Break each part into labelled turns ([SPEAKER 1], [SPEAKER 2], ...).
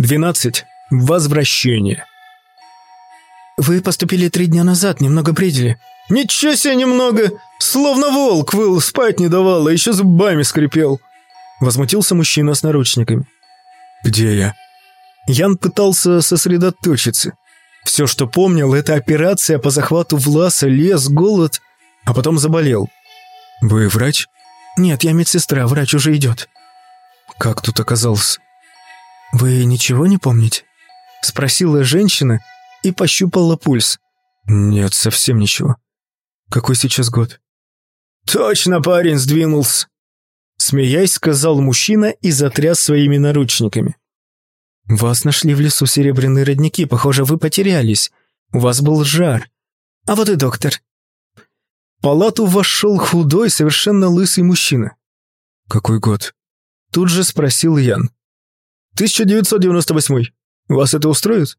[SPEAKER 1] 12. Возвращение.
[SPEAKER 2] Вы поступили три дня назад, немного бредили.
[SPEAKER 1] Ничего себе немного! Словно волк выл, спать не давал, а еще зубами скрипел. Возмутился мужчина с наручниками. Где я? Ян пытался сосредоточиться. Все, что помнил, это операция по захвату Власа, лес, голод, а потом заболел. Вы врач?
[SPEAKER 2] Нет, я медсестра, врач уже идет.
[SPEAKER 1] Как тут оказался?
[SPEAKER 2] Вы ничего не помните?
[SPEAKER 1] Спросила женщина и пощупала пульс. Нет, совсем ничего. Какой сейчас год? Точно парень сдвинулся. Смеясь, сказал мужчина и затряс своими наручниками. Вас нашли в лесу серебряные родники, похоже, вы потерялись. У вас был жар. А вот и доктор. В палату вошел худой, совершенно лысый мужчина. Какой год? Тут же спросил Ян. 1998. Вас это устроит?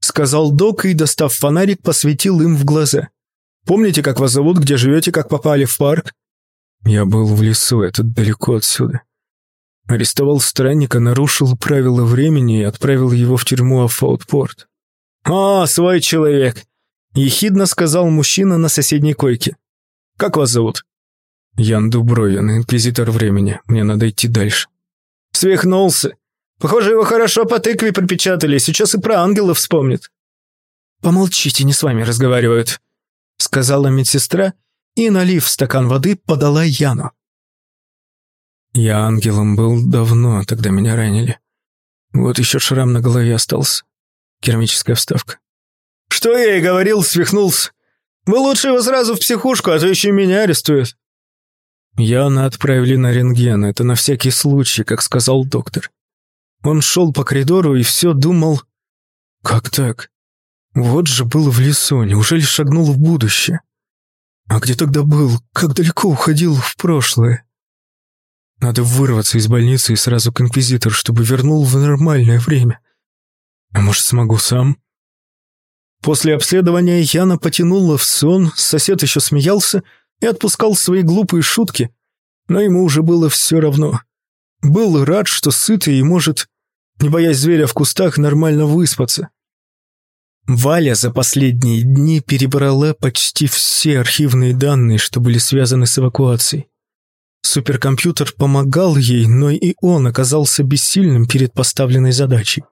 [SPEAKER 1] Сказал док и, достав фонарик, посветил им в глаза. Помните, как вас зовут, где живете, как попали в парк? Я был в лесу, это далеко отсюда. Арестовал странника, нарушил правила времени и отправил его в тюрьму Афаутпорт. «А, свой человек!» – ехидно сказал мужчина на соседней койке. «Как вас зовут?» «Ян Дубровин, инквизитор времени. Мне надо идти дальше». «Свихнулся. Похоже, его хорошо по тыкве припечатали, сейчас и про ангелов вспомнит».
[SPEAKER 2] «Помолчите, не с вами разговаривают», – сказала медсестра и, налив стакан воды, подала Яну.
[SPEAKER 1] Я ангелом был давно, тогда меня ранили. Вот еще шрам на голове остался. Керамическая вставка. Что я и говорил, свихнулся. Вы лучше его сразу в психушку, а то еще меня арестуют. Яна отправили на рентген, это на всякий случай, как сказал доктор. Он шел по коридору и все думал... Как так? Вот же был в лесу, неужели шагнул в будущее? А где тогда был? Как далеко уходил в прошлое? Надо вырваться из больницы и сразу к инквизитору, чтобы вернул в нормальное время. А может, смогу сам? После обследования Яна потянула в сон, сосед еще смеялся и отпускал свои глупые шутки, но ему уже было все равно. Был рад, что сытый и может, не боясь зверя в кустах, нормально выспаться. Валя за последние дни перебрала почти все архивные данные, что были связаны с эвакуацией. Суперкомпьютер помогал ей, но и он оказался бессильным перед поставленной задачей.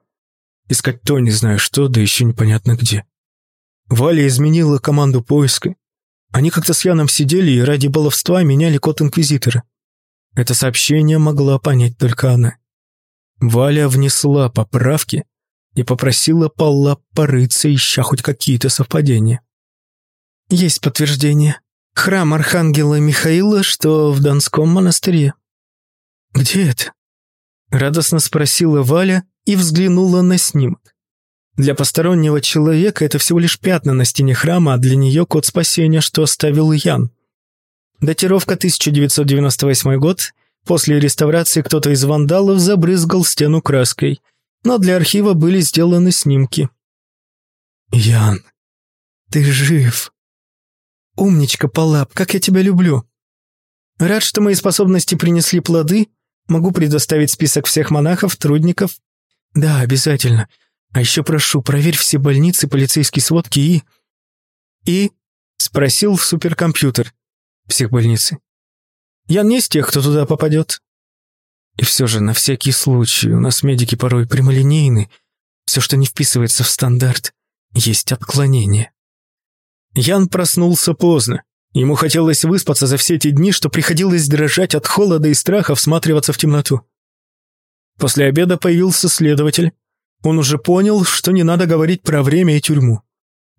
[SPEAKER 1] Искать то не знаю что, да еще непонятно где. Валя изменила команду поиска. Они как-то с Яном сидели и ради баловства меняли код Инквизитора. Это сообщение могла понять только она. Валя внесла поправки и попросила Палла порыться, ища хоть какие-то совпадения.
[SPEAKER 2] «Есть подтверждение», Храм Архангела Михаила, что в Донском монастыре.
[SPEAKER 1] Где это? Радостно спросила Валя и взглянула на снимок. Для постороннего человека это всего лишь пятна на стене храма, а для нее код спасения, что оставил Ян. Датировка 1998 год. После реставрации кто-то из вандалов забрызгал стену краской, но для архива были сделаны снимки.
[SPEAKER 2] «Ян, ты жив!» «Умничка, Палап, как я тебя люблю!» «Рад, что мои способности принесли плоды. Могу предоставить список всех монахов, трудников». «Да, обязательно. А еще прошу, проверь все больницы, полицейские сводки и...» «И?» — спросил суперкомпьютер. «Психбольницы». «Я не из тех, кто туда попадет». «И все же, на всякий случай, у нас медики порой прямолинейны. Все, что не вписывается в стандарт, есть отклонение». Ян проснулся поздно. Ему хотелось выспаться за все те дни, что приходилось дрожать от холода и страха всматриваться в темноту. После обеда появился следователь. Он уже понял, что не надо говорить про время и тюрьму.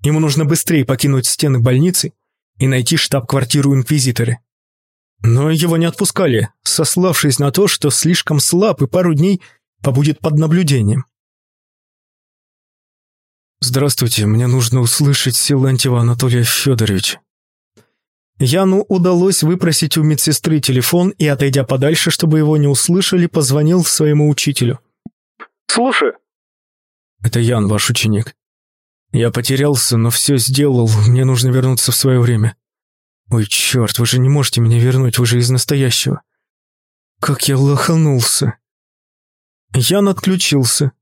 [SPEAKER 2] Ему нужно быстрее покинуть стены больницы и найти штаб-квартиру Инквизиторы. Но его не отпускали, сославшись на то, что слишком слаб и пару дней побудет под наблюдением. «Здравствуйте, мне нужно услышать Силантьева Анатолия Федоровича». Яну удалось выпросить у медсестры телефон и, отойдя подальше, чтобы его не услышали, позвонил своему учителю.
[SPEAKER 3] «Слушай».
[SPEAKER 1] «Это Ян, ваш ученик. Я потерялся, но все сделал, мне нужно вернуться в свое время. Ой, черт, вы же не можете меня вернуть, вы же из настоящего. Как я лоханулся». Ян отключился,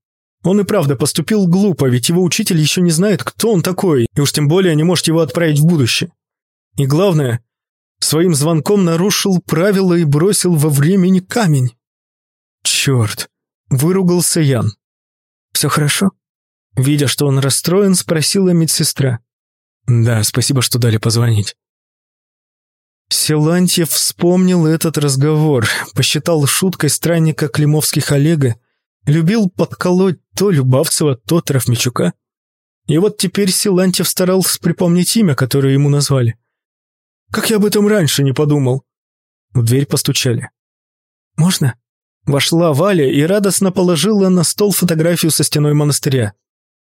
[SPEAKER 1] Он и правда поступил глупо, ведь его учитель еще не знает, кто он такой, и уж тем более не может его отправить в будущее. И главное, своим звонком нарушил правила и бросил во времени камень. Черт, выругался Ян. Все хорошо? Видя, что он расстроен, спросила медсестра. Да, спасибо, что дали позвонить. Силантьев вспомнил этот разговор, посчитал шуткой странника Климовских Олега, любил подколоть то Любавцева, то Трофмичука. И вот теперь Силантьев старался припомнить имя, которое ему назвали. Как я об этом раньше не подумал? В дверь постучали. «Можно?» Вошла Валя и радостно положила на стол фотографию со стеной монастыря.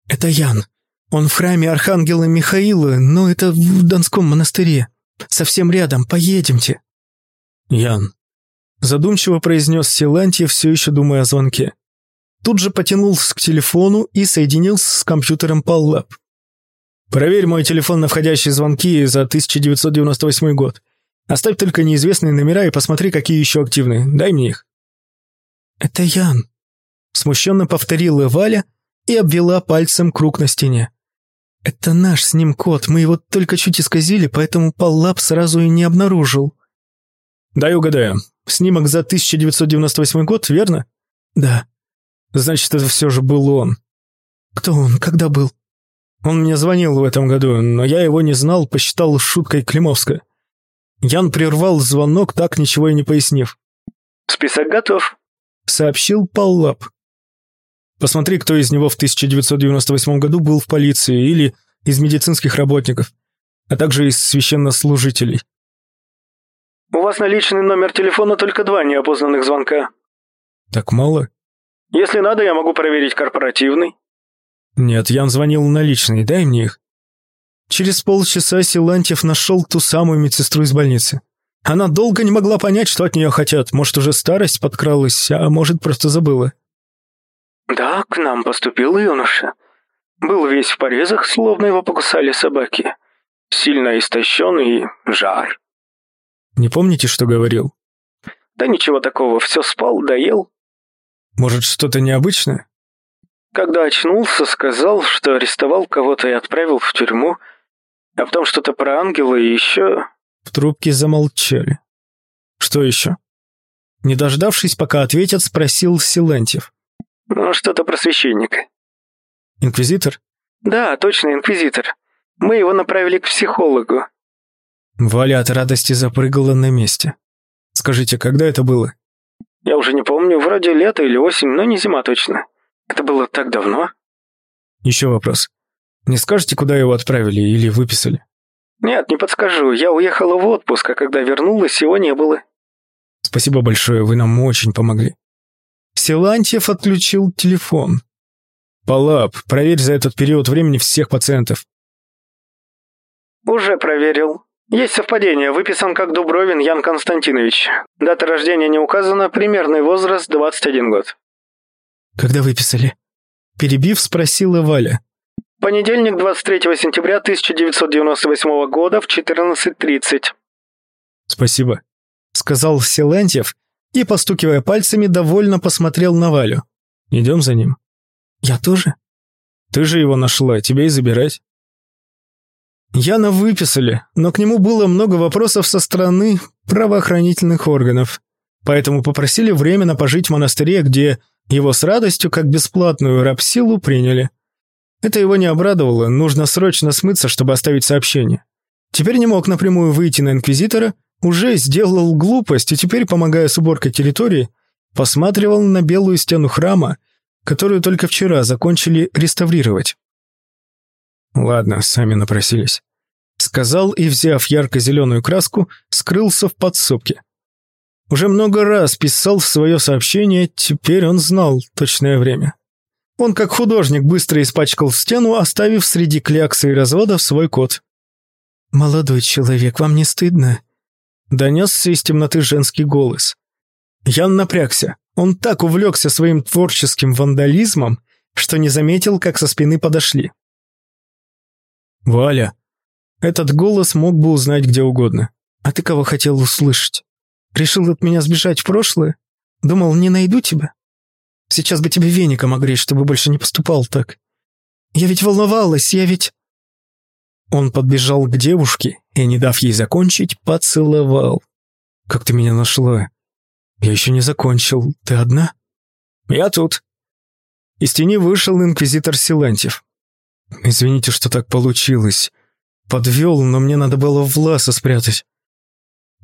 [SPEAKER 1] «Это Ян. Он в храме Архангела Михаила, но это в Донском монастыре. Совсем рядом, поедемте». «Ян», — задумчиво произнес Силантьев, все еще думая о звонке. Тут же потянулся к телефону и соединился с компьютером Паллаб. «Проверь мой телефон на входящие звонки за 1998 год. Оставь только неизвестные номера и посмотри, какие еще активны. Дай мне их».
[SPEAKER 2] «Это Ян», — смущенно повторила Валя и обвела пальцем круг на стене. «Это наш с ним код, мы его только чуть исказили, поэтому Паллап сразу и не обнаружил».
[SPEAKER 1] «Дай угадаю. Снимок за 1998 год, верно?»
[SPEAKER 2] «Да».
[SPEAKER 1] «Значит, это все же был он».
[SPEAKER 2] «Кто он? Когда был?»
[SPEAKER 1] «Он мне звонил в этом году, но я его не знал, посчитал шуткой Климовска». Ян прервал звонок, так ничего и не пояснив.
[SPEAKER 3] «Список готов», —
[SPEAKER 1] сообщил Паллап. Посмотри, кто из него в 1998 году был в полиции или из медицинских работников, а также из священнослужителей.
[SPEAKER 3] У вас наличный номер телефона только два неопознанных звонка.
[SPEAKER 1] Так мало?
[SPEAKER 3] Если надо, я могу проверить корпоративный.
[SPEAKER 1] Нет, Ян звонил наличный, дай мне их. Через полчаса Силантьев нашел ту самую медсестру из больницы. Она долго не могла понять, что от нее хотят. Может, уже старость подкралась, а может, просто забыла.
[SPEAKER 3] «Да, к нам поступил юноша. Был весь в порезах, словно его покусали собаки. Сильно истощен и жар».
[SPEAKER 1] «Не помните, что говорил?»
[SPEAKER 3] «Да ничего такого, все спал, доел».
[SPEAKER 1] «Может, что-то необычное?»
[SPEAKER 3] Когда очнулся, сказал, что арестовал кого-то и отправил в тюрьму, а потом что-то про ангела и еще...»
[SPEAKER 1] В трубке замолчали. «Что еще?» Не дождавшись, пока ответят, спросил Силантьев.
[SPEAKER 3] Ну, что-то про священника.
[SPEAKER 1] Инквизитор?
[SPEAKER 3] Да, точно, инквизитор. Мы его направили к психологу.
[SPEAKER 1] Валя от радости запрыгала на месте. Скажите, когда это было?
[SPEAKER 3] Я уже не помню, вроде лето или осень, но не зима точно. Это было так давно.
[SPEAKER 1] Еще вопрос. Не скажете, куда его отправили или выписали?
[SPEAKER 3] Нет, не подскажу. Я уехала в отпуск, а когда вернулась, его не было.
[SPEAKER 1] Спасибо большое, вы нам очень помогли. Силантьев отключил телефон. «Палап, проверь за этот период времени всех пациентов».
[SPEAKER 3] «Уже проверил. Есть совпадение. Выписан как Дубровин Ян Константинович. Дата рождения не указана, примерный возраст 21 год».
[SPEAKER 2] «Когда выписали?» Перебив, спросила Валя.
[SPEAKER 3] «Понедельник, 23 сентября 1998 года в 14.30».
[SPEAKER 1] «Спасибо», — сказал Силантьев и, постукивая пальцами, довольно посмотрел на Валю. «Идем за ним».
[SPEAKER 2] «Я тоже?»
[SPEAKER 1] «Ты же его нашла, тебе и забирать». Яна выписали, но к нему было много вопросов со стороны правоохранительных органов. Поэтому попросили временно пожить в монастыре, где его с радостью, как бесплатную рабсилу, приняли. Это его не обрадовало, нужно срочно смыться, чтобы оставить сообщение. Теперь не мог напрямую выйти на Инквизитора, уже сделал глупость и теперь, помогая с уборкой территории, посматривал на белую стену храма, которую только вчера закончили реставрировать. «Ладно, сами напросились», — сказал и, взяв ярко-зеленую краску, скрылся в подсобке. Уже много раз писал в свое сообщение, теперь он знал точное время. Он, как художник, быстро испачкал стену, оставив среди кляксы и разводов свой код.
[SPEAKER 2] «Молодой человек, вам не стыдно?»
[SPEAKER 1] Донесся из темноты женский голос. Ян напрягся. Он так увлекся своим творческим вандализмом, что не заметил, как со спины подошли. «Валя!» Этот голос мог бы узнать где угодно.
[SPEAKER 2] «А ты кого хотел услышать? Решил от меня сбежать в прошлое? Думал, не найду тебя?» Сейчас бы тебе веником огреть, чтобы больше не поступал так. Я ведь волновалась, я ведь...» Он подбежал к девушке и, не дав ей закончить, поцеловал. «Как ты меня нашла? Я еще не закончил. Ты одна?» «Я тут». Из тени вышел инквизитор Силантьев. «Извините, что так получилось. Подвел, но мне надо было Власа спрятать.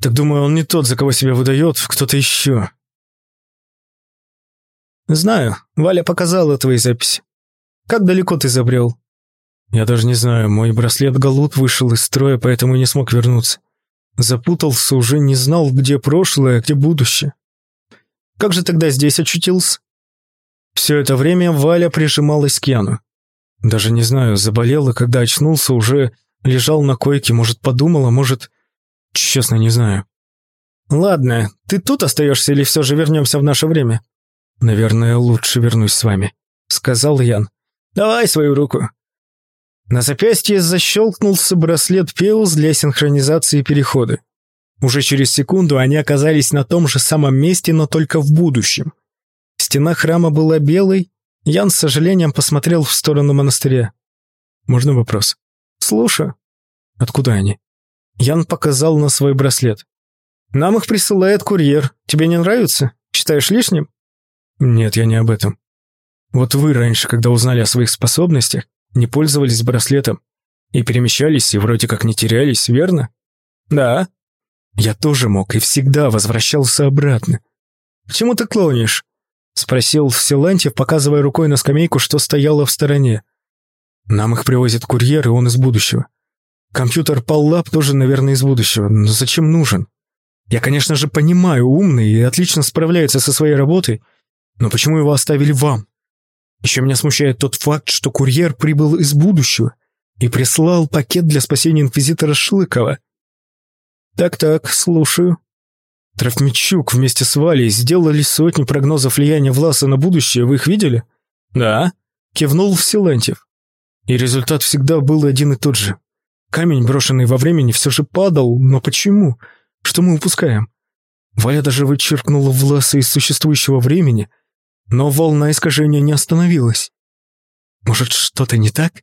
[SPEAKER 2] Так думаю, он не тот, за кого себя выдает, кто-то еще». «Знаю. Валя показала твои записи. Как далеко ты забрел?» «Я даже не знаю. Мой браслет Галут вышел из строя, поэтому не смог вернуться. Запутался, уже не знал, где прошлое, где будущее. Как же тогда здесь очутился?» Все это время Валя прижималась к Яну. Даже не знаю, заболела, когда очнулся, уже лежал на койке, может, подумала, может... Честно, не знаю. «Ладно, ты тут остаешься или все же вернемся в наше время?» «Наверное, лучше вернусь с вами», — сказал Ян. «Давай свою руку». На запястье защелкнулся браслет Пеус для синхронизации перехода. Уже через секунду они оказались на том же самом месте, но только в будущем. Стена храма была белой. Ян с сожалением посмотрел в сторону монастыря. «Можно вопрос?» «Слушаю». «Откуда они?» Ян показал на свой браслет. «Нам их присылает курьер. Тебе не нравится? Считаешь лишним?» «Нет, я не об этом. Вот вы раньше, когда узнали о своих способностях, не пользовались браслетом и перемещались, и вроде как не терялись, верно?» «Да». «Я тоже мог и всегда возвращался обратно. Почему ты клонишь?» — спросил Силантьев, показывая рукой на скамейку, что стояла в стороне. «Нам их привозит курьер, и он из будущего. Компьютер Паллап тоже, наверное, из будущего. Но зачем нужен? Я, конечно же, понимаю, умный и отлично справляется со своей работой, но почему его оставили вам? Еще меня смущает тот факт, что курьер прибыл из будущего и прислал пакет для спасения инквизитора Шлыкова. Так-так, слушаю. Травмичук вместе с Валей сделали сотни прогнозов влияния Власа на будущее, вы их видели? Да, кивнул Силантьев. И результат всегда был один и тот же. Камень, брошенный во времени, все же падал, но почему? Что мы упускаем? Валя даже вычеркнула Власа из существующего времени, но волна искажения не остановилась. Может, что-то не так?